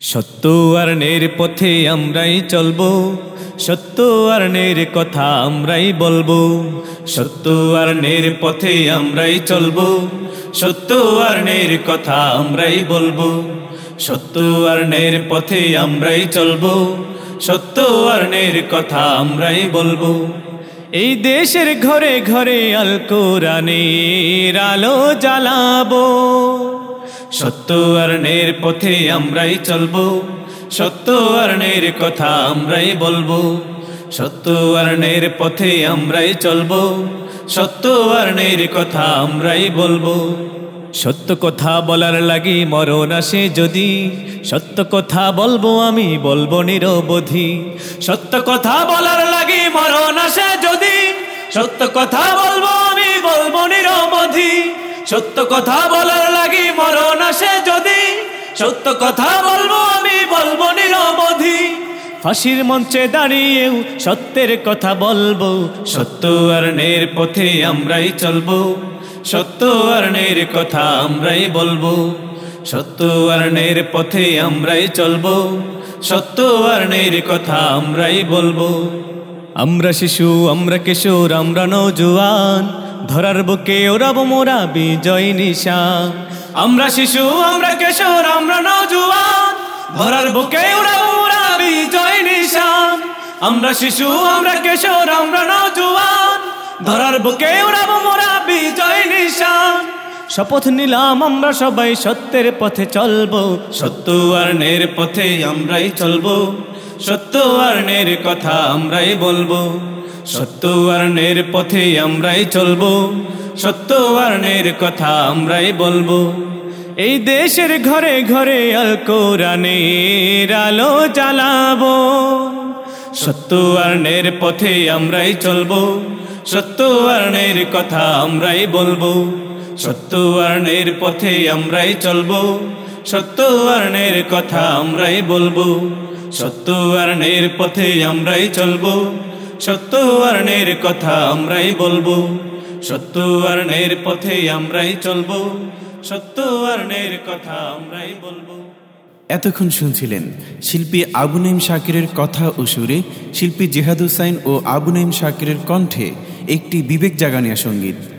সত্য আর পথে আমরাই চলবো, সত্য আর কথা আমরাই বলব, সত্য আর পথে আমরাই চলবো, সত্য আর কথা আমরাই বলব, সত্য আর পথে আমরাই চলবো, সত্য আর কথা আমরাই বলব। এই দেশের ঘরে ঘরে আল কোরআনের আলো জ্বালাবো। সত্য আর পথে আমরাই চলবো, সত্য আর কথা আমরাই বলব, সত্য আর পথে আমরাই চলবো, সত্য আর কথা আমরাই বলব। সত্য কথা বলার লাগি মরণ আসে যদি, সত্য কথা বলব আমি বলব নিরবধি। সত্য কথা বলার লাগি মরণ আসে যদি, সত্য কথা বলব আমি বলব নিরবধি। সত্য কথা বলার লাগি মরণ আসে যদি। সত্য কথা বলব আমি, বলব নিরবধি। ফাঁসির মঞ্চে দাঁড়িয়েও সত্যের কথা বলব। সত্য আর পথে আমরাই চলবো। সত্য আর কথা আমরাই বলব। সত্য আর নের পথে আমরাই চলবো। সত্য আর কথা আমরাই বলব। আমরা শিশু, আমরা কিশোর, আমরা নৌজুয়ান ধরার বুকে ওরাব মোরা বিজয় নিশা আমরা শিশু, আমরা কিশোর, আমরা নৌজুয়ান ধরার বুকে ওরাব মোরা বিজয় নিশা আমরা শিশু, আমরা কিশোর, আমরা নৌজুয়ান ধরার বুকে ওরাব মোরা বিজয় নিশা শপথ নিলাম আমরা সবাই, সত্যের পথে চলবো। সত্য আর পথে আমরাই চলবো। সত্য আর কথা আমরাই বলব। সত্য আর পথে আমরাই চলবো, সত্য কথা আমরাই বলব। এই দেশের ঘরে ঘরে আল কোরআনের আলো জ্বালাবো। সত্য পথে আমরাই চলবো, সত্য কথা আমরাই বলব। সত্য আর পথে আমরাই চলবো, সত্য কথা আমরাই বলব। সত্য আর পথে আমরাই চলবো সত্য আর কথা আমরাই বলব। সত্য আর পথে আমরাই চলবো। সত্য আর কথা আমরাই বলব। এতক্ষণ শুনছিলেন শিল্পী আবু নাইম শাকিরের কথা ও সুরে শিল্পী জেহাদ হুসাইন ও আবু নাইম শাকিরের কণ্ঠে একটি বিবেক জাগানিয়া সংগীত।